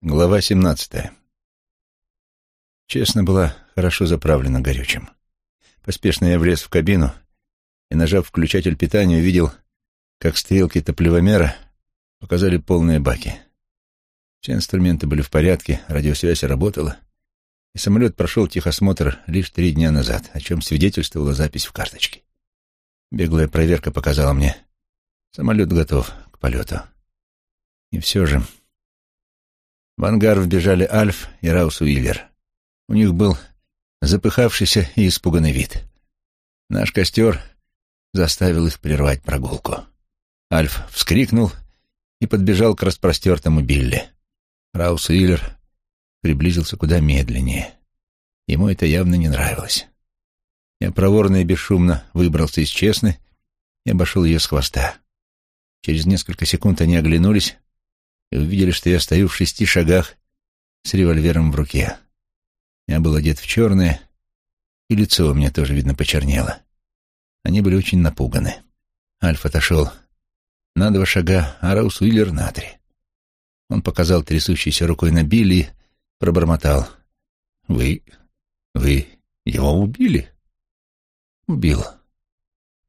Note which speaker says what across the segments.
Speaker 1: Глава 17. Честно, была хорошо заправлена горючим. Поспешно я влез в кабину и, нажав включатель питания, увидел, как стрелки топливомера показали полные баки. Все инструменты были в порядке, радиосвязь работала, и самолет прошел техосмотр лишь три дня назад, о чем свидетельствовала запись в карточке. Беглая проверка показала мне, самолет готов к полету. И все же в ангар вбежали Альф и Раус Уиллер. У них был запыхавшийся и испуганный вид. Наш костер заставил их прервать прогулку. Альф вскрикнул и подбежал к распростертому Билли. Раус Уиллер приблизился куда медленнее. Ему это явно не нравилось. Я проворно и бесшумно выбрался из Честны и обошел ее с хвоста. Через несколько секунд они оглянулись и увидели, что я стою в шести шагах с револьвером в руке. Я был одет в черное, и лицо у меня тоже, видно, почернело. Они были очень напуганы. Альф отошел на два шага, а Раус Уиллер на три. Он показал трясущейся рукой на Билли и пробормотал. «Вы... вы его убили?» «Убил».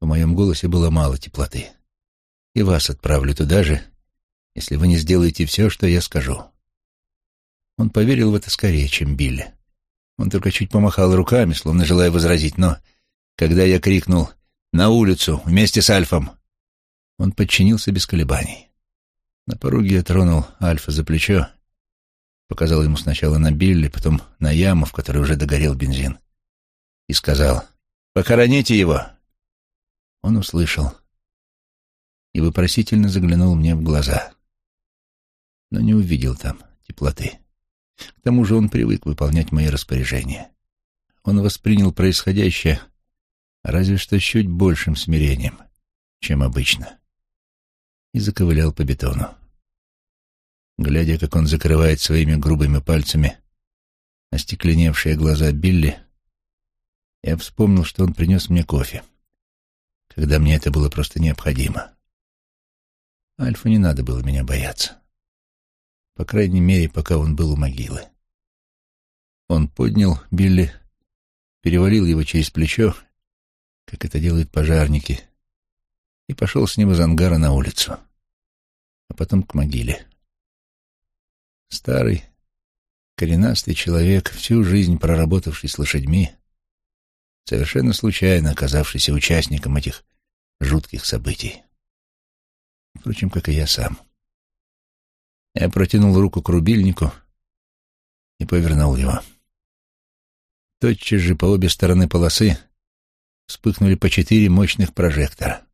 Speaker 1: В моем голосе было мало теплоты. «И вас отправлю туда же, если вы не сделаете все, что я скажу». Он поверил в это скорее, чем Билли. Он только чуть помахал руками, словно желая возразить, но когда я крикнул «На улицу! Вместе с Альфом!» он подчинился без колебаний. На пороге я тронул Альфа за плечо, показал ему сначала на Билли, потом на яму, в которой уже догорел бензин, и сказал «Похороните его!» Он услышал и вопросительно заглянул мне в глаза но не увидел там теплоты. К тому же он привык выполнять мои распоряжения. Он воспринял происходящее разве что с чуть большим смирением, чем обычно, и заковылял по бетону. Глядя, как он закрывает своими грубыми пальцами остекленевшие глаза Билли, я вспомнил, что он принес мне кофе, когда мне это было просто необходимо. Альфу не надо было меня бояться по крайней мере, пока он был у могилы. Он поднял Билли, перевалил его через плечо, как это делают пожарники, и пошел с ним из ангара на улицу, а потом к могиле. Старый, коренастый человек, всю жизнь проработавший с лошадьми, совершенно случайно оказавшийся участником этих жутких событий. Впрочем, как и я сам. — я протянул руку к рубильнику и повернул его. Тотчас же по обе стороны полосы вспыхнули по четыре мощных прожектора.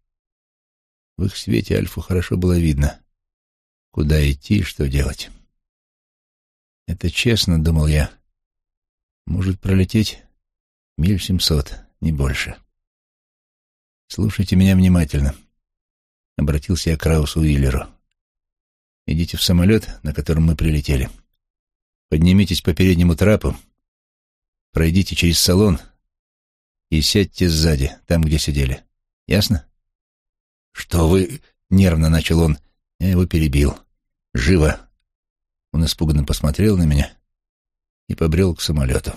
Speaker 1: В их свете Альфу хорошо было видно, куда идти и что делать. Это честно, думал я, может пролететь миль семьсот, не больше. «Слушайте меня внимательно», — обратился я к Раусу Уиллеру. Идите в самолет, на котором мы прилетели. Поднимитесь по переднему трапу, пройдите через салон и сядьте сзади, там, где сидели. Ясно? Что вы... Нервно начал он. Я его перебил. Живо. Он испуганно посмотрел на меня и побрел к самолету.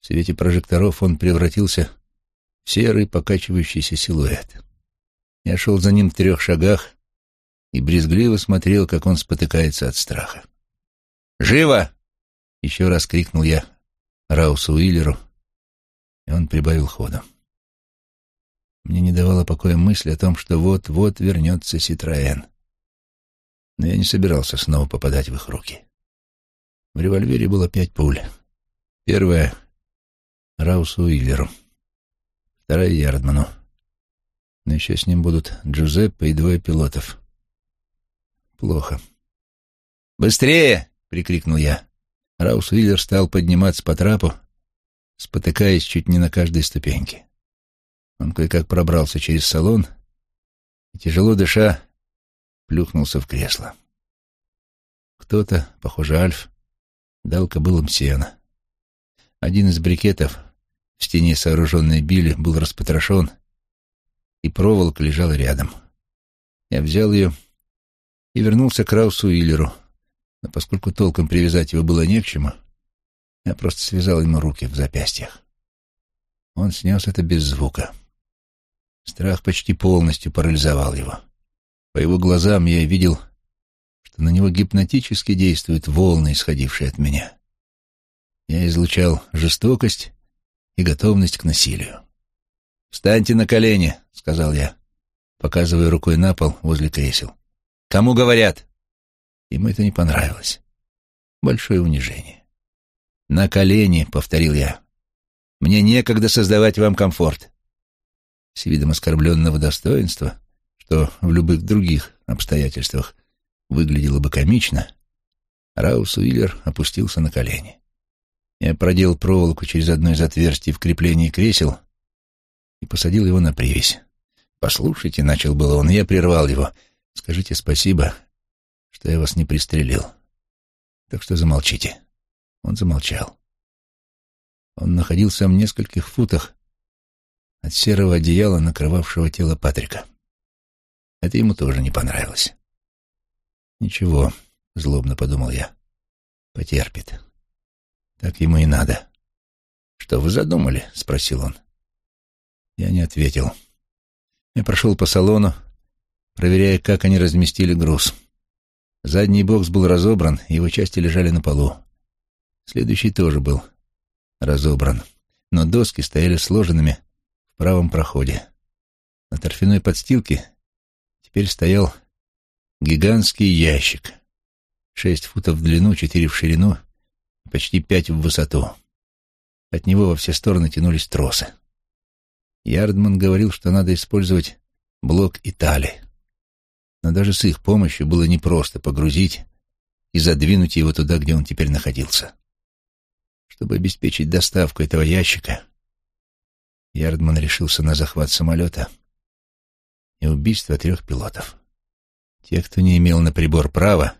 Speaker 1: В свете прожекторов он превратился в серый покачивающийся силуэт. Я шел за ним в трех шагах, и брезгливо смотрел, как он спотыкается от страха. «Живо!» — еще раз крикнул я Раусу Уиллеру, и он прибавил ходу. Мне не давала покоя мысль о том, что вот-вот вернется Ситроэн. Но я не собирался снова попадать в их руки. В револьвере было пять пуль. Первая — Раусу Уиллеру, вторая — Ярдману. Но еще с ним будут Джузеппе и двое пилотов — Плохо. «Быстрее!» — прикрикнул я. Раус Виллер стал подниматься по трапу, спотыкаясь чуть не на каждой ступеньке. Он кое-как пробрался через салон и, тяжело дыша, плюхнулся в кресло. Кто-то, похоже, Альф, дал кобылам сена. Один из брикетов в стене сооруженной били был распотрошен, и проволока лежала рядом. Я взял ее и вернулся к Раусу Уиллеру, Но поскольку толком привязать его было не к чему, я просто связал ему руки в запястьях. Он снес это без звука. Страх почти полностью парализовал его. По его глазам я видел, что на него гипнотически действуют волны, исходившие от меня. Я излучал жестокость и готовность к насилию. «Встаньте на колени», — сказал я, показывая рукой на пол возле кресел. «Кому говорят?» Ему это не понравилось. Большое унижение. «На колени», — повторил я. «Мне некогда создавать вам комфорт». С видом оскорбленного достоинства, что в любых других обстоятельствах выглядело бы комично, Раус Уиллер опустился на колени. Я продел проволоку через одно из отверстий в креплении кресел и посадил его на привязь. «Послушайте», — начал было он, — я прервал его. «Скажите спасибо, что я вас не пристрелил. Так что замолчите». Он замолчал. Он находился в нескольких футах от серого одеяла, накрывавшего тело Патрика. Это ему тоже не понравилось. «Ничего», — злобно подумал я, — «потерпит». Так ему и надо. «Что вы задумали?» — спросил он. Я не ответил. Я прошел по салону, проверяя, как они разместили груз. Задний бокс был разобран, его части лежали на полу. Следующий тоже был разобран, но доски стояли сложенными в правом проходе. На торфяной подстилке теперь стоял гигантский ящик. Шесть футов в длину, четыре в ширину, почти пять в высоту. От него во все стороны тянулись тросы. Ярдман говорил, что надо использовать блок Итали. Но даже с их помощью было непросто погрузить и задвинуть его туда, где он теперь находился. Чтобы обеспечить доставку этого ящика, Ярдман решился на захват самолета и убийство трех пилотов. Те, кто не имел на прибор права,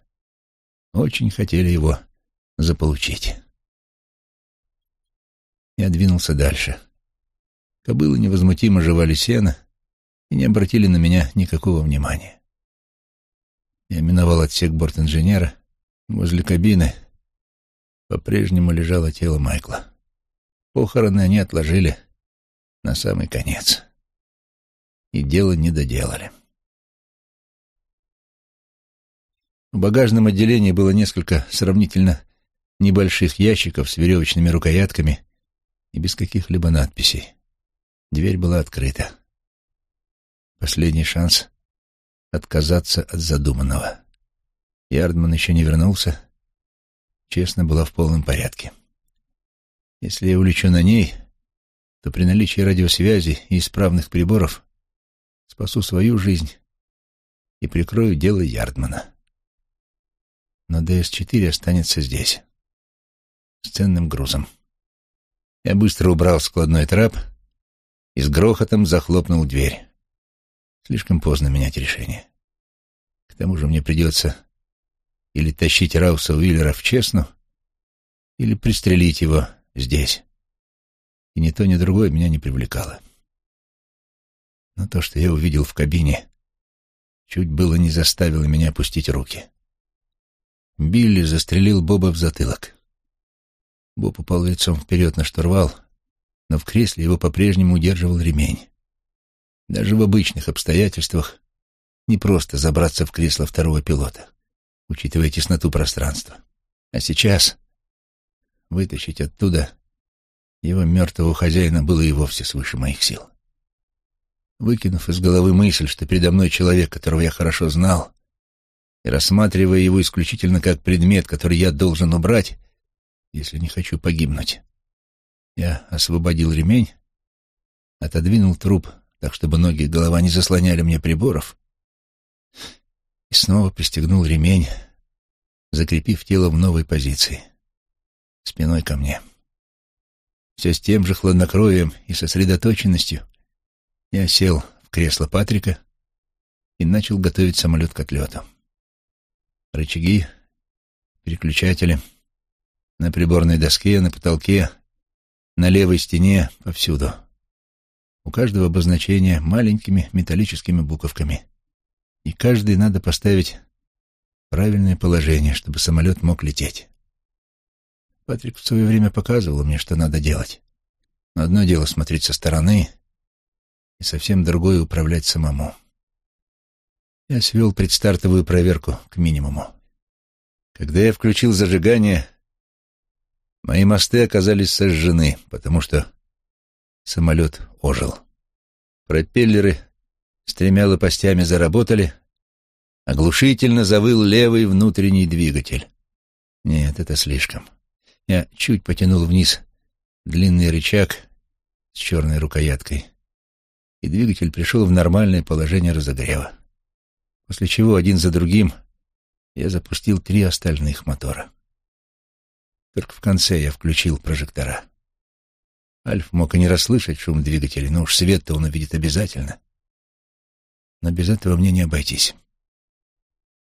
Speaker 1: очень хотели его заполучить. Я двинулся дальше. Кобылы невозмутимо жевали сено и не обратили на меня никакого внимания. Я миновал отсек борт-инженера. Возле кабины по-прежнему лежало тело Майкла. Похороны они отложили на самый конец. И дело не доделали. В багажном отделении было несколько сравнительно небольших ящиков с веревочными рукоятками и без каких-либо надписей. Дверь была открыта. Последний шанс отказаться от задуманного. Ярдман еще не вернулся. Честно, была в полном порядке. Если я улечу на ней, то при наличии радиосвязи и исправных приборов спасу свою жизнь и прикрою дело Ярдмана. Но ДС-4 останется здесь с ценным грузом. Я быстро убрал складной трап и с грохотом захлопнул дверь. Слишком поздно менять решение. К тому же мне придется или тащить Рауса Уиллера в Честну, или пристрелить его здесь. И ни то, ни другое меня не привлекало. Но то, что я увидел в кабине, чуть было не заставило меня опустить руки. Билли застрелил Боба в затылок. Боб упал лицом вперед на штурвал, но в кресле его по-прежнему удерживал ремень. Даже в обычных обстоятельствах не просто забраться в кресло второго пилота, учитывая тесноту пространства. А сейчас вытащить оттуда его мертвого хозяина было и вовсе свыше моих сил. Выкинув из головы мысль, что передо мной человек, которого я хорошо знал, и рассматривая его исключительно как предмет, который я должен убрать, если не хочу погибнуть. Я освободил ремень, отодвинул труп так, чтобы ноги и голова не заслоняли мне приборов, и снова пристегнул ремень, закрепив тело в новой позиции, спиной ко мне. Все с тем же хладнокровием и сосредоточенностью я сел в кресло Патрика и начал готовить самолет к отлету. Рычаги, переключатели — на приборной доске, на потолке, на левой стене, повсюду. У каждого обозначение маленькими металлическими буковками. И каждый надо поставить правильное положение, чтобы самолет мог лететь. Патрик в свое время показывал мне, что надо делать. Но одно дело смотреть со стороны, и совсем другое — управлять самому. Я свел предстартовую проверку к минимуму. Когда я включил зажигание, мои мосты оказались сожжены, потому что самолет ожил. Пропеллеры с тремя лопастями заработали, оглушительно завыл левый внутренний двигатель. Нет, это слишком. Я чуть потянул вниз длинный рычаг с черной рукояткой, и двигатель пришел в нормальное положение разогрева. После чего один за другим я запустил три остальных мотора. Только в конце я включил прожектора. Альф мог и не расслышать шум двигателя, но уж свет-то он увидит обязательно. Но без этого мне не обойтись.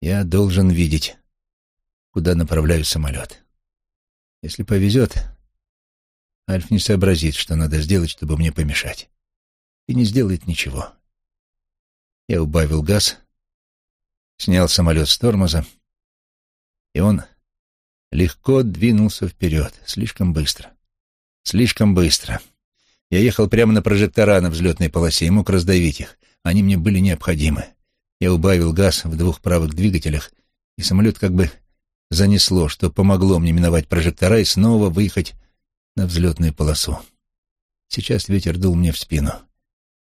Speaker 1: Я должен видеть, куда направляю самолет. Если повезет, Альф не сообразит, что надо сделать, чтобы мне помешать. И не сделает ничего. Я убавил газ, снял самолет с тормоза, и он легко двинулся вперед, слишком быстро. Слишком быстро. Я ехал прямо на прожектора на взлетной полосе и мог раздавить их. Они мне были необходимы. Я убавил газ в двух правых двигателях, и самолет как бы занесло, что помогло мне миновать прожектора и снова выехать на взлетную полосу. Сейчас ветер дул мне в спину.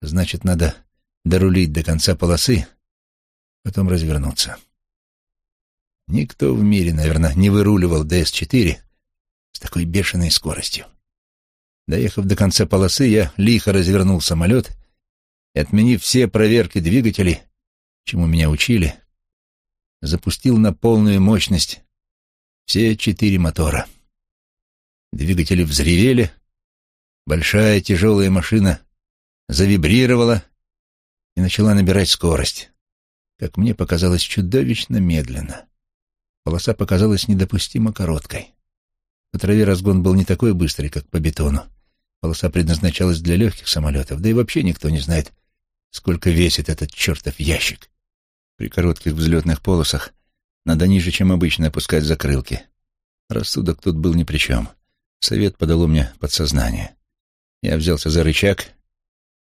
Speaker 1: Значит, надо дорулить до конца полосы, потом развернуться. Никто в мире, наверное, не выруливал ДС-4 с такой бешеной скоростью. Доехав до конца полосы, я лихо развернул самолет и, отменив все проверки двигателей, чему меня учили, запустил на полную мощность все четыре мотора. Двигатели взревели, большая тяжелая машина завибрировала и начала набирать скорость. Как мне показалось, чудовищно медленно. Полоса показалась недопустимо короткой. По траве разгон был не такой быстрый, как по бетону. Полоса предназначалась для легких самолетов, да и вообще никто не знает, сколько весит этот чертов ящик. При коротких взлетных полосах надо ниже, чем обычно, опускать закрылки. Рассудок тут был ни при чем. Совет подало мне подсознание. Я взялся за рычаг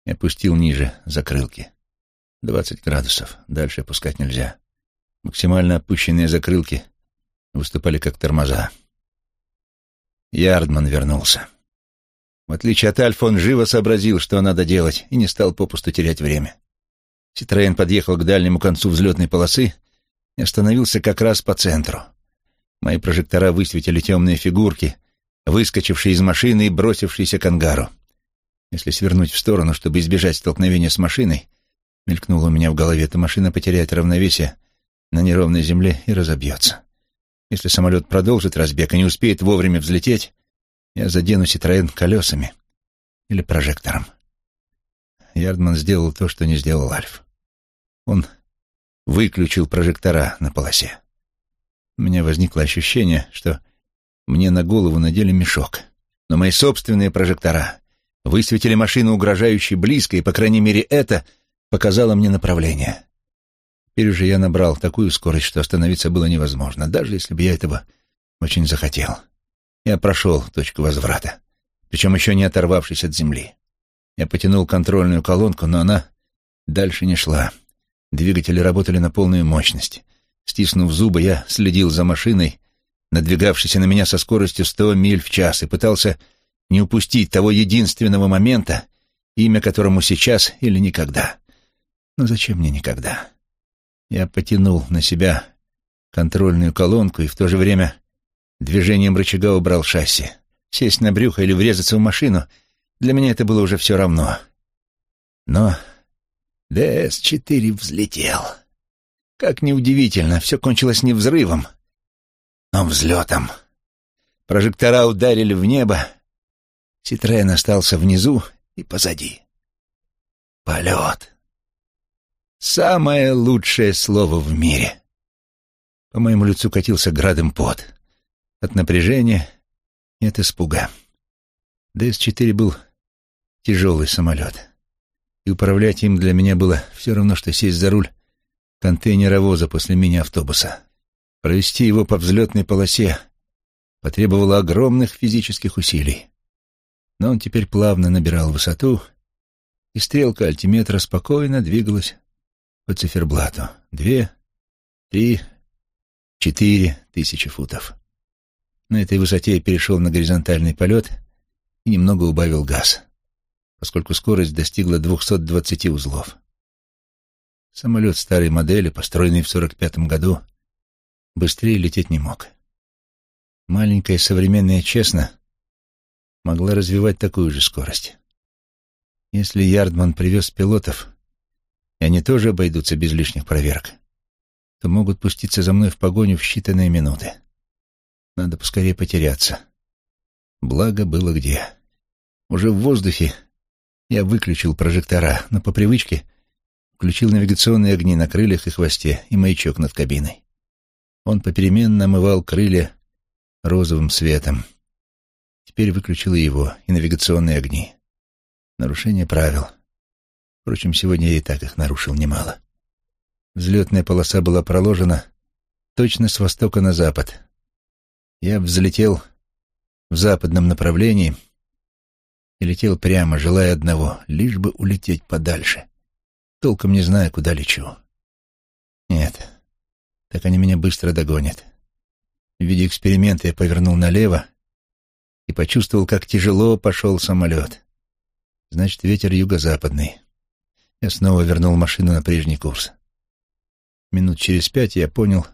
Speaker 1: и опустил ниже закрылки. Двадцать градусов. Дальше опускать нельзя. Максимально опущенные закрылки выступали как тормоза. Ярдман вернулся. В отличие от Альфа, он живо сообразил, что надо делать, и не стал попусту терять время. Ситроен подъехал к дальнему концу взлетной полосы и остановился как раз по центру. Мои прожектора высветили темные фигурки, выскочившие из машины и бросившиеся к ангару. Если свернуть в сторону, чтобы избежать столкновения с машиной, мелькнуло у меня в голове, то машина потеряет равновесие на неровной земле и разобьется. Если самолет продолжит разбег и не успеет вовремя взлететь, я задену Ситроен колесами или прожектором. Ярдман сделал то, что не сделал Альф. Он выключил прожектора на полосе. У меня возникло ощущение, что мне на голову надели мешок. Но мои собственные прожектора высветили машину угрожающе близко, и, по крайней мере, это показало мне направление. Теперь уже я набрал такую скорость, что остановиться было невозможно, даже если бы я этого очень захотел. Я прошел точку возврата, причем еще не оторвавшись от земли. Я потянул контрольную колонку, но она дальше не шла. Двигатели работали на полную мощность. Стиснув зубы, я следил за машиной, надвигавшейся на меня со скоростью сто миль в час, и пытался не упустить того единственного момента, имя которому сейчас или никогда. Но зачем мне никогда? Я потянул на себя контрольную колонку и в то же время движением рычага убрал шасси. Сесть на брюхо или врезаться в машину — для меня это было уже все равно. Но ДС-4 взлетел. Как неудивительно, все кончилось не взрывом, но взлетом. Прожектора ударили в небо. Ситроен остался внизу и позади. Полет. Самое лучшее слово в мире. По моему лицу катился градом пот. От напряжения и от испуга. ДС-4 был тяжелый самолет и управлять им для меня было все равно, что сесть за руль контейнеровоза после мини-автобуса. Провести его по взлетной полосе потребовало огромных физических усилий. Но он теперь плавно набирал высоту, и стрелка альтиметра спокойно двигалась по циферблату. Две, три, четыре тысячи футов. На этой высоте я перешел на горизонтальный полет и немного убавил газ, поскольку скорость достигла 220 узлов. Самолет старой модели, построенный в 45 году, быстрее лететь не мог. Маленькая современная Честно могла развивать такую же скорость. Если Ярдман привез пилотов, и они тоже обойдутся без лишних проверок, то могут пуститься за мной в погоню в считанные минуты. Надо поскорее потеряться. Благо было где. Уже в воздухе я выключил прожектора, но по привычке включил навигационные огни на крыльях и хвосте и маячок над кабиной. Он попеременно омывал крылья розовым светом. Теперь выключил его, и навигационные огни. Нарушение правил. Впрочем, сегодня я и так их нарушил немало. Взлетная полоса была проложена точно с востока на запад. Я взлетел в западном направлении и летел прямо, желая одного, лишь бы улететь подальше, толком не зная, куда лечу. Нет, так они меня быстро догонят. В виде эксперимента я повернул налево и почувствовал, как тяжело пошел самолет. Значит, ветер юго-западный. Я снова вернул машину на прежний курс. Минут через пять я понял,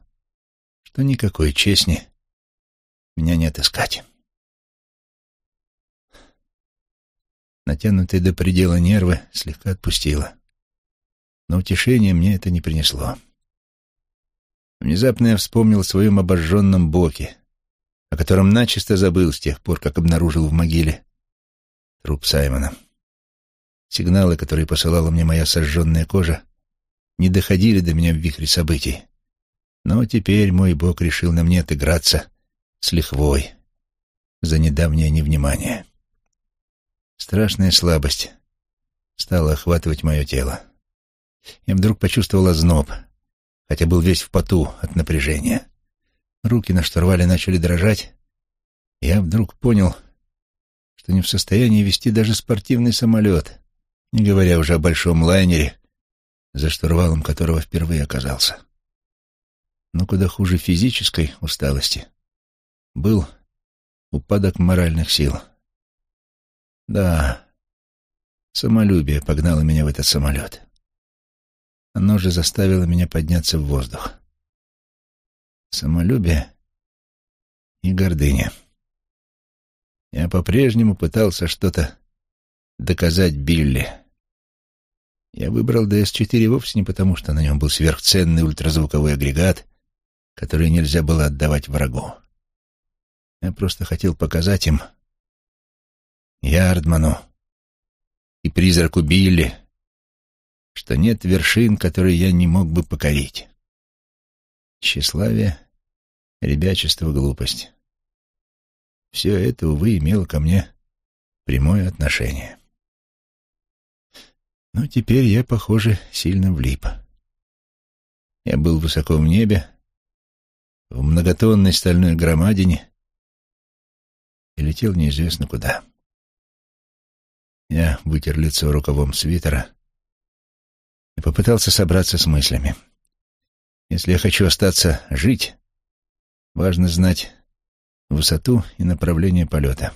Speaker 1: что никакой честни меня не отыскать. Натянутые до предела нервы слегка отпустило. Но утешение мне это не принесло. Внезапно я вспомнил о своем обожженном боке, о котором начисто забыл с тех пор, как обнаружил в могиле труп Саймона. Сигналы, которые посылала мне моя сожженная кожа, не доходили до меня в вихре событий. Но теперь мой бог решил на мне отыграться с лихвой за недавнее невнимание. Страшная слабость стала охватывать мое тело. Я вдруг почувствовал озноб, хотя был весь в поту от напряжения. Руки на штурвале начали дрожать, я вдруг понял, что не в состоянии вести даже спортивный самолет, не говоря уже о большом лайнере, за штурвалом которого впервые оказался. Но куда хуже физической усталости был упадок моральных сил. Да, самолюбие погнало меня в этот самолет. Оно же заставило меня подняться в воздух. Самолюбие и гордыня. Я по-прежнему пытался что-то доказать Билли. Я выбрал ДС-4 вовсе не потому, что на нем был сверхценный ультразвуковой агрегат, который нельзя было отдавать врагу. Я просто хотел показать им, Ярдману и призраку Билли, что нет вершин, которые я не мог бы покорить. Тщеславие, ребячество, глупость. Все это, увы, имело ко мне прямое отношение. Но теперь я, похоже, сильно влип. Я был высоко в небе, в многотонной стальной громадине летел неизвестно куда. Я вытер лицо рукавом свитера и попытался собраться с мыслями. Если я хочу остаться жить, важно знать высоту и направление полета.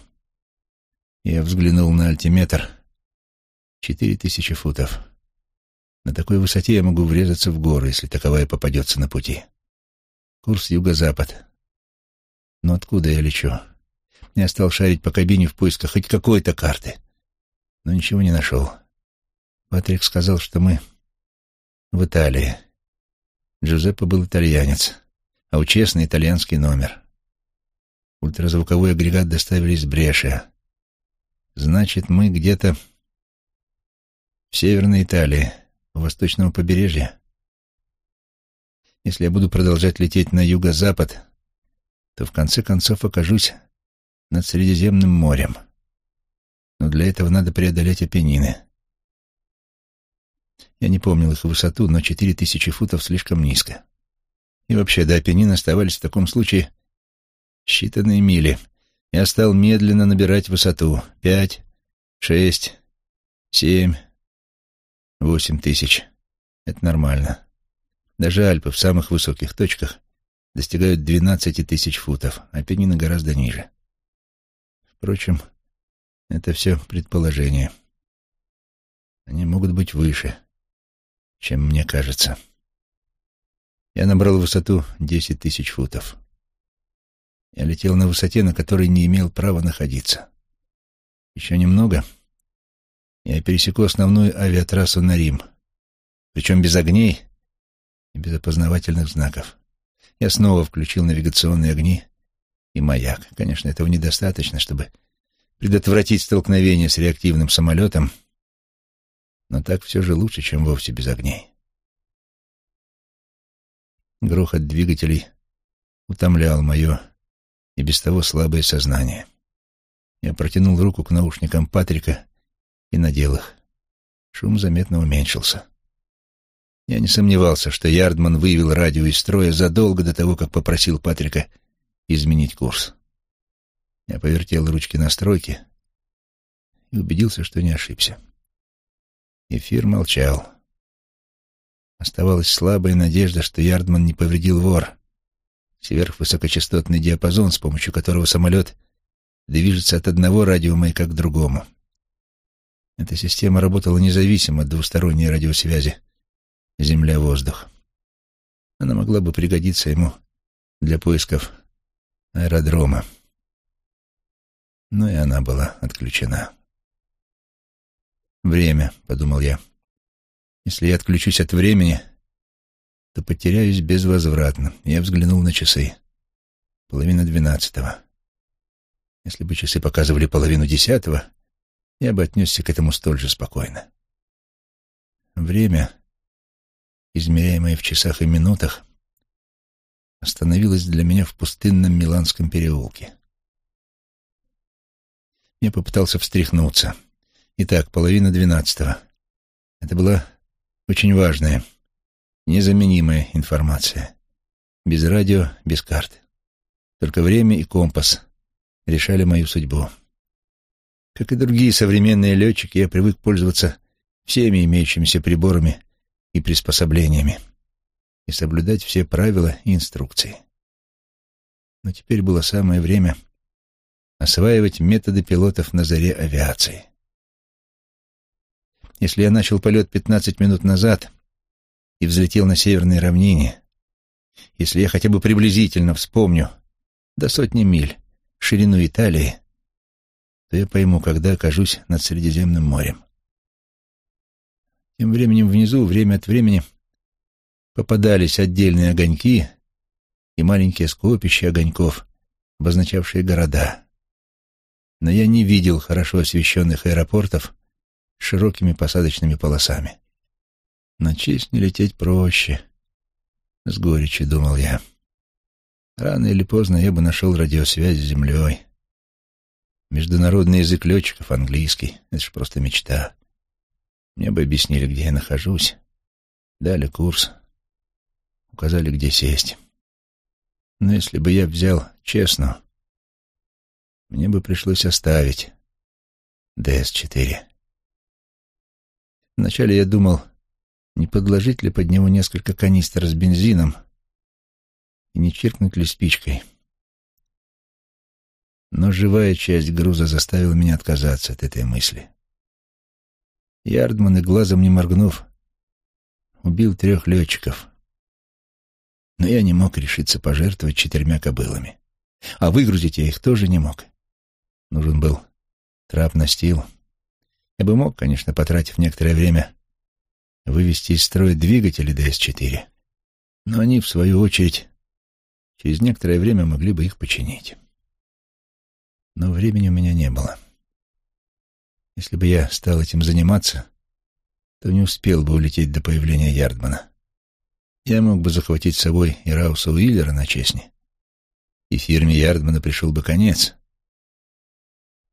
Speaker 1: Я взглянул на альтиметр. Четыре тысячи футов. На такой высоте я могу врезаться в горы, если таковая попадется на пути. Курс юго-запад. Но откуда я лечу? Я стал шарить по кабине в поисках хоть какой-то карты, но ничего не нашел. Патрик сказал, что мы в Италии. Джузеппе был итальянец, а у честный итальянский номер. Ультразвуковой агрегат доставили из Брешия. Значит, мы где-то в Северной Италии, у восточного побережья. Если я буду продолжать лететь на юго-запад, то в конце концов окажусь над Средиземным морем. Но для этого надо преодолеть Апеннины. Я не помнил их высоту, но четыре тысячи футов слишком низко. И вообще до Апеннин оставались в таком случае считанные мили. Я стал медленно набирать высоту. Пять, шесть, семь, восемь тысяч. Это нормально. Даже Альпы в самых высоких точках достигают двенадцати тысяч футов, а Пенины гораздо ниже. Впрочем, это все предположение. Они могут быть выше, чем мне кажется. Я набрал высоту десять тысяч футов. Я летел на высоте, на которой не имел права находиться. Еще немного, я пересеку основную авиатрассу на Рим, причем без огней и без опознавательных знаков. Я снова включил навигационные огни и маяк. Конечно, этого недостаточно, чтобы предотвратить столкновение с реактивным самолетом, но так все же лучше, чем вовсе без огней. Грохот двигателей утомлял мое и без того слабое сознание. Я протянул руку к наушникам Патрика и надел их. Шум заметно уменьшился. Я не сомневался, что Ярдман вывел радио из строя задолго до того, как попросил Патрика изменить курс. Я повертел ручки настройки и убедился, что не ошибся. Эфир молчал. Оставалась слабая надежда, что Ярдман не повредил вор, сверхвысокочастотный диапазон, с помощью которого самолет движется от одного радиомаяка к другому. Эта система работала независимо от двусторонней радиосвязи Земля-воздух. Она могла бы пригодиться ему для поисков аэродрома. Но и она была отключена. «Время», — подумал я. «Если я отключусь от времени, то потеряюсь безвозвратно». Я взглянул на часы. Половина двенадцатого. Если бы часы показывали половину десятого, я бы отнесся к этому столь же спокойно. Время, измеряемое в часах и минутах, остановилось для меня в пустынном Миланском переулке. Я попытался встряхнуться. Итак, половина двенадцатого. Это была очень важная, незаменимая информация. Без радио, без карт. Только время и компас решали мою судьбу. Как и другие современные летчики, я привык пользоваться всеми имеющимися приборами и приспособлениями и соблюдать все правила и инструкции. Но теперь было самое время осваивать методы пилотов на заре авиации. Если я начал полет 15 минут назад и взлетел на северной равнине, если я хотя бы приблизительно вспомню до сотни миль ширину Италии, то я пойму, когда окажусь над Средиземным морем. Тем временем внизу время от времени попадались отдельные огоньки и маленькие скопища огоньков, обозначавшие города. Но я не видел хорошо освещенных аэропортов с широкими посадочными полосами. На честь не лететь проще, — с горечью думал я. Рано или поздно я бы нашел радиосвязь с землей. Международный язык летчиков — английский. Это же просто мечта. Мне бы объяснили, где я нахожусь. Дали курс. Указали, где сесть. Но если бы я взял честно, мне бы пришлось оставить ДС-4. Вначале я думал, не подложить ли под него несколько канистр с бензином и не чиркнуть ли спичкой. Но живая часть груза заставила меня отказаться от этой мысли. Ярдман и глазом не моргнув, убил трех летчиков. Но я не мог решиться пожертвовать четырьмя кобылами. А выгрузить я их тоже не мог. Нужен был трап на стил. Я бы мог, конечно, потратив некоторое время, вывести из строя двигатели ДС-4, но они, в свою очередь, через некоторое время могли бы их починить но времени у меня не было. Если бы я стал этим заниматься, то не успел бы улететь до появления Ярдмана. Я мог бы захватить с собой и Рауса Уиллера на честне, и фирме Ярдмана пришел бы конец.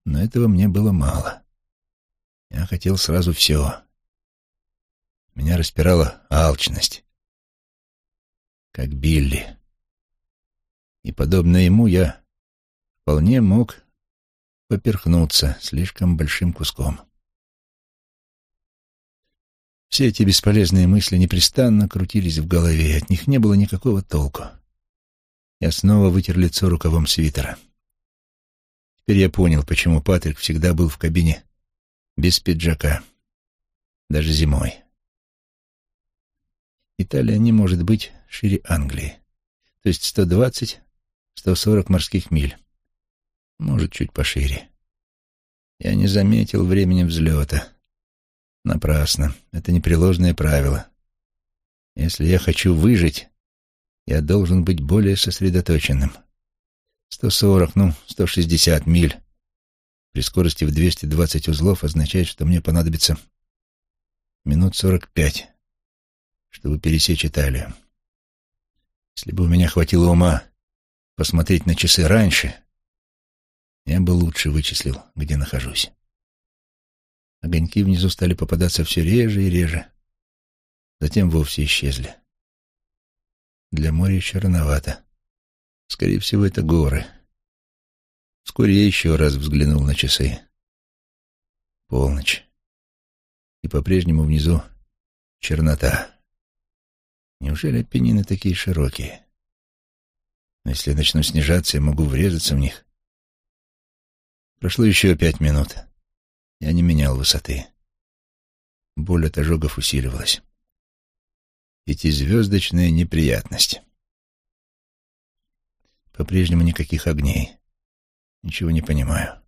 Speaker 1: Но этого мне было мало. Я хотел сразу все. Меня распирала алчность. как Билли. И, подобно ему, я вполне мог поперхнуться слишком большим куском. Все эти бесполезные мысли непрестанно крутились в голове, от них не было никакого толку. Я снова вытер лицо рукавом свитера. Теперь я понял, почему Патрик всегда был в кабине без пиджака, даже зимой. Италия не может быть шире Англии, то есть 120-140 морских миль. Может, чуть пошире. Я не заметил времени взлета. Напрасно. Это непреложное правило. Если я хочу выжить, я должен быть более сосредоточенным. 140, ну, 160 миль при скорости в 220 узлов означает, что мне понадобится минут 45, чтобы пересечь Италию. Если бы у меня хватило ума посмотреть на часы раньше, я бы лучше вычислил, где нахожусь. Огоньки внизу стали попадаться все реже и реже. Затем вовсе исчезли. Для моря еще рановато. Скорее всего, это горы. Вскоре я еще раз взглянул на часы. Полночь. И по-прежнему внизу чернота. Неужели опенины такие широкие? Но если я начну снижаться, я могу врезаться в них. Прошло еще пять минут. Я не менял высоты. Боль от ожогов усиливалась. Эти звездочные неприятности. По-прежнему никаких огней. Ничего не понимаю.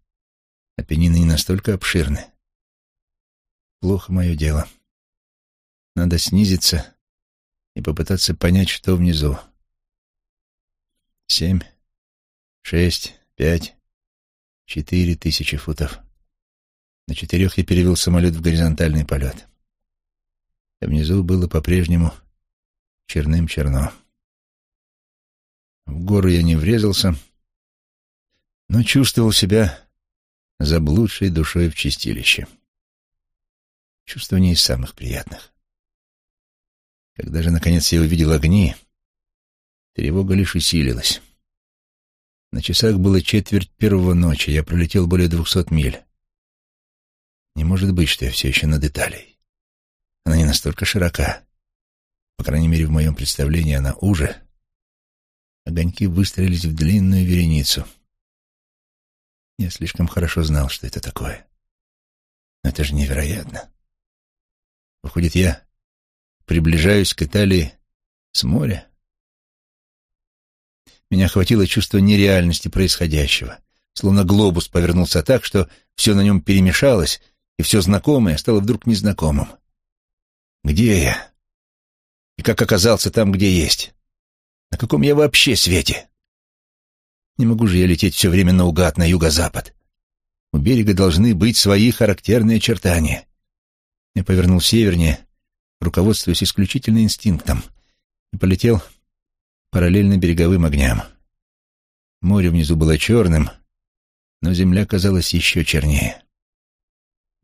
Speaker 1: Апеннины не настолько обширны. Плохо мое дело. Надо снизиться и попытаться понять, что внизу. Семь, шесть, пять, четыре тысячи футов. На четырех я перевел самолет в горизонтальный полет. А внизу было по-прежнему черным-черно. В гору я не врезался, но чувствовал себя заблудшей душой в чистилище. Чувство не из самых приятных. Когда же, наконец, я увидел огни, тревога лишь усилилась. На часах было четверть первого ночи, я пролетел более двухсот миль. Не может быть, что я все еще над Италией. Она не настолько широка. По крайней мере, в моем представлении она уже. Огоньки выстроились в длинную вереницу. Я слишком хорошо знал, что это такое. Но это же невероятно. Выходит, я приближаюсь к Италии с моря. Меня охватило чувство нереальности происходящего. Словно глобус повернулся так, что все на нем перемешалось, и все знакомое стало вдруг незнакомым. Где я? И как оказался там, где есть? На каком я вообще свете? Не могу же я лететь все время наугад на юго-запад. У берега должны быть свои характерные очертания. Я повернул севернее, руководствуясь исключительно инстинктом, и полетел параллельно береговым огням. Море внизу было черным, но земля казалась еще чернее.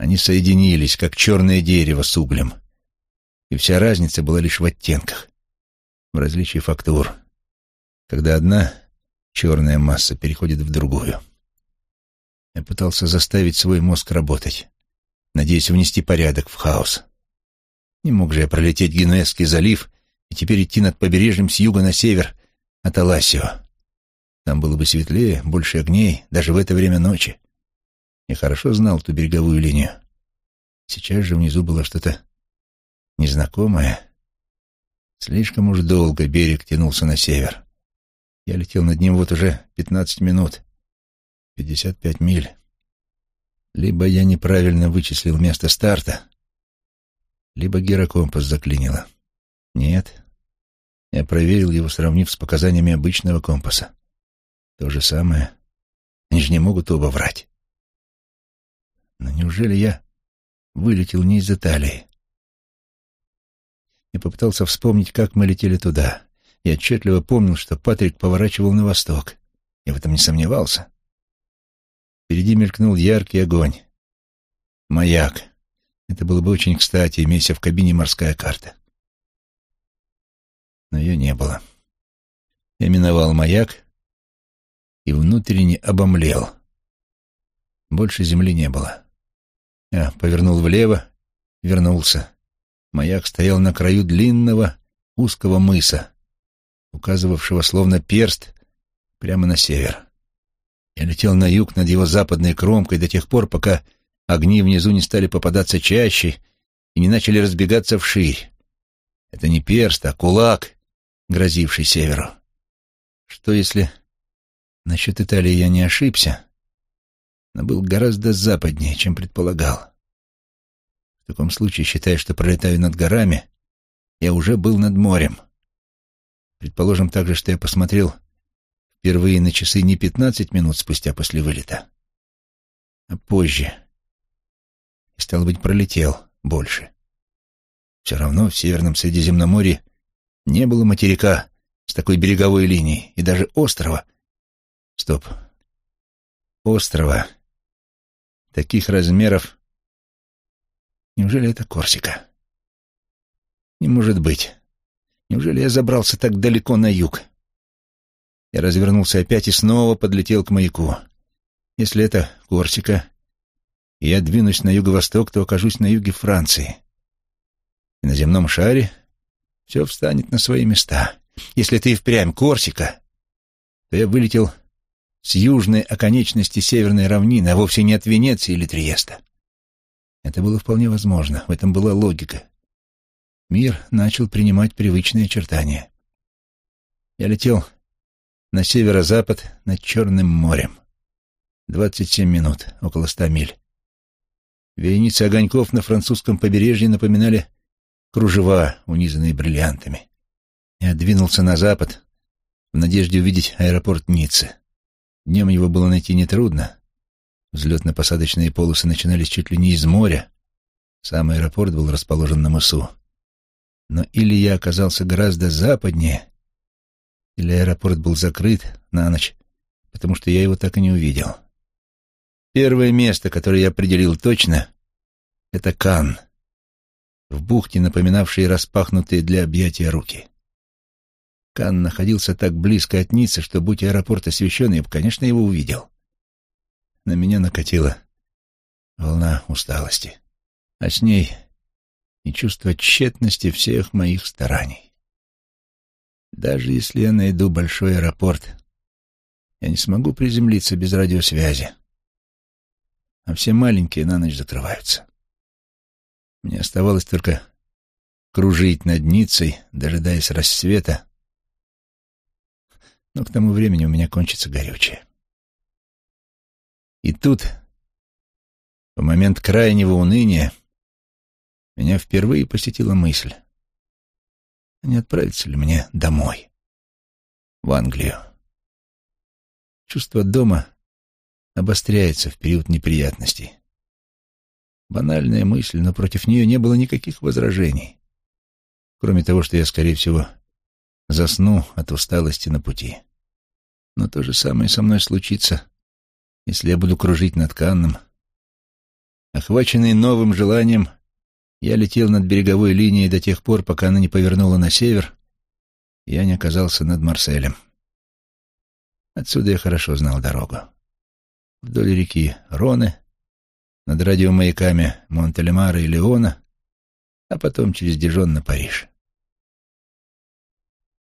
Speaker 1: Они соединились, как черное дерево с углем. И вся разница была лишь в оттенках, в различии фактур, когда одна черная масса переходит в другую. Я пытался заставить свой мозг работать, надеясь внести порядок в хаос. Не мог же я пролететь Генуэзский залив и теперь идти над побережьем с юга на север от Аласио. Там было бы светлее, больше огней, даже в это время ночи. Я хорошо знал ту береговую линию. Сейчас же внизу было что-то незнакомое. Слишком уж долго берег тянулся на север. Я летел над ним вот уже пятнадцать минут. Пятьдесят пять миль. Либо я неправильно вычислил место старта, либо гирокомпас заклинило. Нет. Я проверил его, сравнив с показаниями обычного компаса. То же самое. Они же не могут оба врать. Но неужели я вылетел не из Италии? Я попытался вспомнить, как мы летели туда. Я отчетливо помнил, что Патрик поворачивал на восток. Я в этом не сомневался. Впереди мелькнул яркий огонь. Маяк. Это было бы очень кстати, имейся в кабине морская карта. Но ее не было. Я миновал маяк и внутренне обомлел. Больше земли не было. Я повернул влево, вернулся. Маяк стоял на краю длинного, узкого мыса, указывавшего словно перст прямо на север. Я летел на юг над его западной кромкой до тех пор, пока огни внизу не стали попадаться чаще и не начали разбегаться вширь. Это не перст, а кулак, грозивший северу. Что если насчет Италии я не ошибся, но был гораздо западнее, чем предполагал? В таком случае, считая, что пролетаю над горами, я уже был над морем. Предположим также, что я посмотрел впервые на часы не пятнадцать минут спустя после вылета, а позже. И, стало быть, пролетел больше. Все равно в Северном Средиземноморье не было материка с такой береговой линией и даже острова. Стоп. Острова таких размеров. Неужели это Корсика? Не может быть. Неужели я забрался так далеко на юг? Я развернулся опять и снова подлетел к маяку. Если это Корсика, и я двинусь на юго-восток, то окажусь на юге Франции и на земном шаре все встанет на свои места. Если ты и впрямь Корсика, то я вылетел с южной оконечности северной равнины, а вовсе не от Венеции или Триеста. Это было вполне возможно, в этом была логика. Мир начал принимать привычные очертания. Я летел на северо-запад над Черным морем. Двадцать семь минут, около ста миль. Вереницы огоньков на французском побережье напоминали кружева, унизанные бриллиантами. Я двинулся на запад в надежде увидеть аэропорт Ниццы. Днем его было найти нетрудно. Взлетно-посадочные полосы начинались чуть ли не из моря. Сам аэропорт был расположен на мысу. Но или я оказался гораздо западнее, или аэропорт был закрыт на ночь, потому что я его так и не увидел. Первое место, которое я определил точно, — это Канн в бухте, напоминавшей распахнутые для объятия руки. Кан находился так близко от Ниццы, что, будь аэропорт освещен, я бы, конечно, его увидел. На меня накатила волна усталости, а с ней и чувство тщетности всех моих стараний. Даже если я найду большой аэропорт, я не смогу приземлиться без радиосвязи, а все маленькие на ночь закрываются. Мне оставалось только кружить над Ниццей, дожидаясь рассвета, но к тому времени у меня кончится горючее. И тут, в момент крайнего уныния, меня впервые посетила мысль, не отправиться ли мне домой, в Англию. Чувство дома обостряется в период неприятностей. Банальная мысль, но против нее не было никаких возражений. Кроме того, что я, скорее всего, засну от усталости на пути. Но то же самое со мной случится, если я буду кружить над Канном. Охваченный новым желанием, я летел над береговой линией до тех пор, пока она не повернула на север, и я не оказался над Марселем. Отсюда я хорошо знал дорогу. Вдоль реки Роны над радиомаяками Монтелемара и Леона, а потом через Дижон на Париж.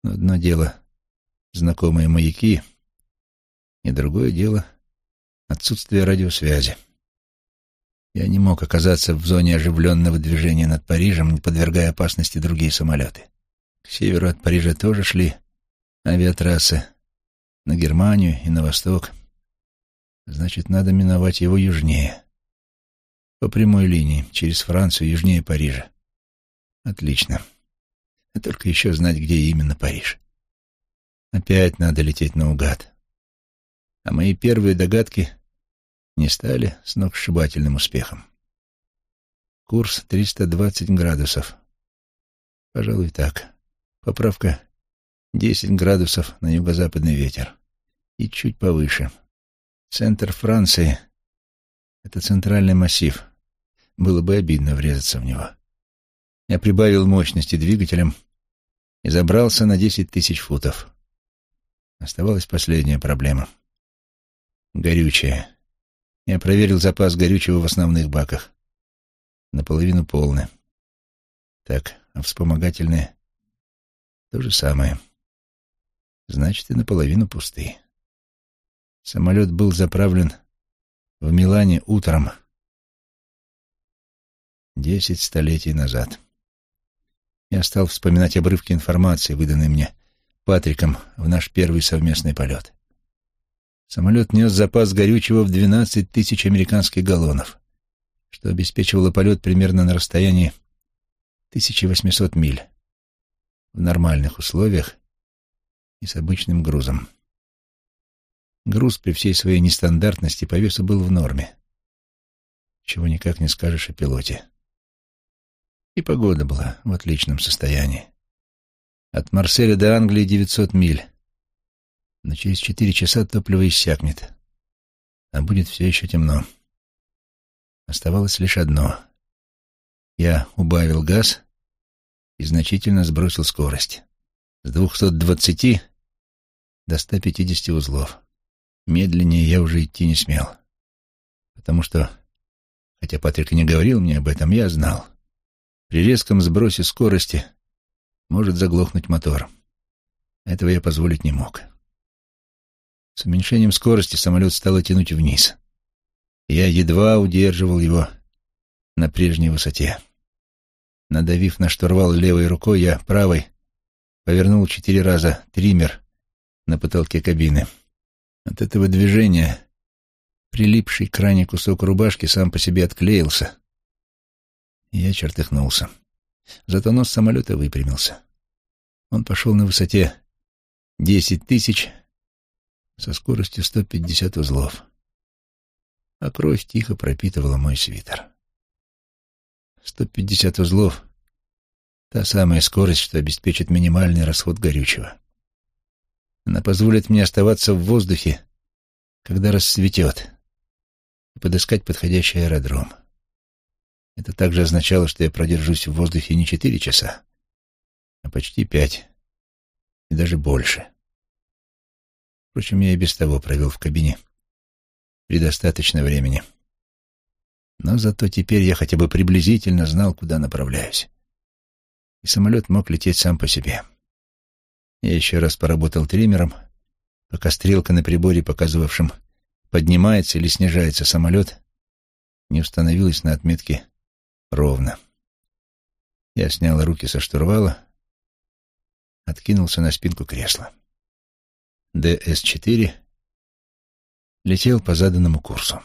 Speaker 1: Но одно дело — знакомые маяки, и другое дело — отсутствие радиосвязи. Я не мог оказаться в зоне оживленного движения над Парижем, не подвергая опасности другие самолеты. К северу от Парижа тоже шли авиатрассы на Германию и на восток. Значит, надо миновать его южнее. По прямой линии, через Францию, южнее Парижа. Отлично. А только еще знать, где именно Париж. Опять надо лететь наугад. А мои первые догадки не стали сногсшибательным успехом. Курс 320 градусов. Пожалуй, так. Поправка 10 градусов на юго-западный ветер. И чуть повыше. Центр Франции это центральный массив. Было бы обидно врезаться в него. Я прибавил мощности двигателем и забрался на десять тысяч футов. Оставалась последняя проблема. Горючее. Я проверил запас горючего в основных баках. Наполовину полны. Так, а вспомогательные? То же самое. Значит, и наполовину пусты. Самолет был заправлен в Милане утром десять столетий назад. Я стал вспоминать обрывки информации, выданной мне Патриком в наш первый совместный полет. Самолет нес запас горючего в 12 тысяч американских галлонов, что обеспечивало полет примерно на расстоянии 1800 миль в нормальных условиях и с обычным грузом. Груз при всей своей нестандартности по весу был в норме, чего никак не скажешь о пилоте. И погода была в отличном состоянии. От Марселя до Англии 900 миль, но через четыре часа топливо иссякнет, а будет все еще темно. Оставалось лишь одно. Я убавил газ и значительно сбросил скорость. С 220 до 150 узлов. Медленнее я уже идти не смел. Потому что, хотя Патрик не говорил мне об этом, я знал. При резком сбросе скорости может заглохнуть мотор. Этого я позволить не мог. С уменьшением скорости самолет стало тянуть вниз. Я едва удерживал его на прежней высоте. Надавив на штурвал левой рукой, я правой повернул четыре раза триммер на потолке кабины. От этого движения прилипший к ране кусок рубашки сам по себе отклеился. Я чертыхнулся. Зато нос самолета выпрямился. Он пошел на высоте десять тысяч со скоростью 150 узлов. А кровь тихо пропитывала мой свитер. 150 узлов — та самая скорость, что обеспечит минимальный расход горючего. Она позволит мне оставаться в воздухе, когда рассветет, и подыскать подходящий аэродром. Это также означало, что я продержусь в воздухе не четыре часа, а почти пять, и даже больше. Впрочем, я и без того провел в кабине предостаточно времени. Но зато теперь я хотя бы приблизительно знал, куда направляюсь. И самолет мог лететь сам по себе. Я еще раз поработал триммером, пока стрелка на приборе, показывавшем, поднимается или снижается самолет, не установилась на отметке ровно. Я снял руки со штурвала, откинулся на спинку кресла. ДС-4 летел по заданному курсу.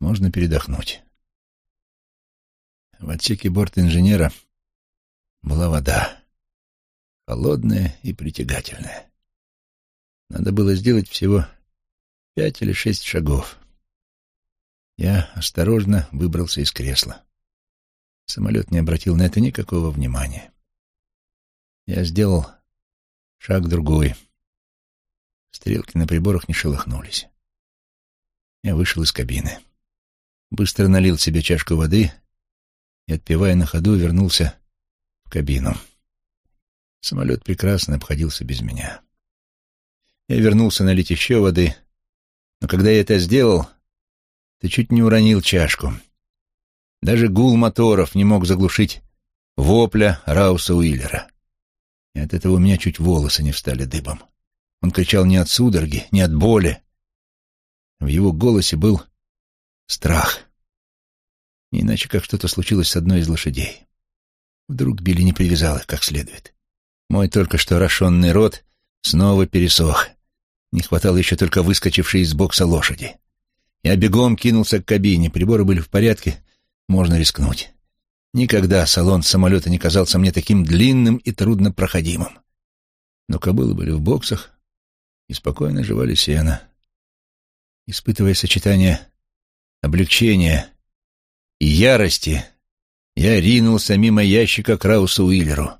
Speaker 1: Можно передохнуть. В отсеке борт-инженера была вода, холодная и притягательная. Надо было сделать всего пять или шесть шагов. Я осторожно выбрался из кресла. Самолет не обратил на это никакого внимания. Я сделал шаг другой. Стрелки на приборах не шелохнулись. Я вышел из кабины. Быстро налил себе чашку воды и, отпивая на ходу, вернулся в кабину. Самолет прекрасно обходился без меня. Я вернулся налить еще воды, но когда я это сделал, ты чуть не уронил чашку. Даже гул моторов не мог заглушить вопля Рауса Уиллера. И от этого у меня чуть волосы не встали дыбом. Он кричал не от судороги, не от боли. В его голосе был страх. Не иначе, как что-то случилось с одной из лошадей. Вдруг Билли не привязал их как следует. Мой только что рошенный рот снова пересох. Не хватало еще только выскочившей из бокса лошади. Я бегом кинулся к кабине. Приборы были в порядке. Можно рискнуть. Никогда салон самолета не казался мне таким длинным и труднопроходимым. Но кобылы были в боксах и спокойно жевали сено. Испытывая сочетание облегчения и ярости, я ринулся мимо ящика Краусу Уиллеру.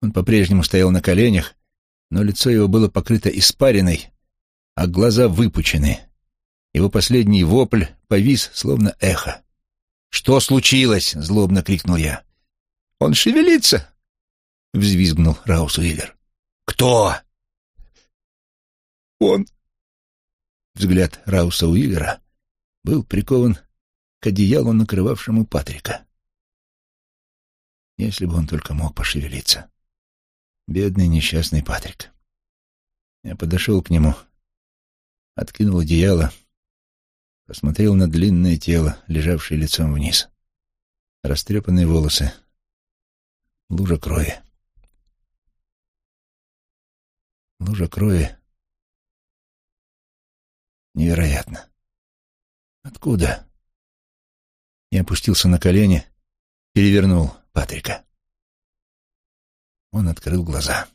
Speaker 1: Он по-прежнему стоял на коленях, но лицо его было покрыто испариной, а глаза выпучены. Его последний вопль повис, словно эхо. «Что случилось?» — злобно крикнул я. «Он шевелится!» — взвизгнул Раус Уиллер. «Кто?»
Speaker 2: он...»
Speaker 1: Взгляд Рауса Уиллера был прикован к одеялу, накрывавшему Патрика. Если бы он только мог пошевелиться. Бедный несчастный Патрик. Я подошел к нему, откинул одеяло, посмотрел на длинное тело, лежавшее лицом вниз. Растрепанные волосы, лужа крови. Лужа крови. Невероятно. Откуда? Я опустился на колени, перевернул Патрика. Он открыл глаза.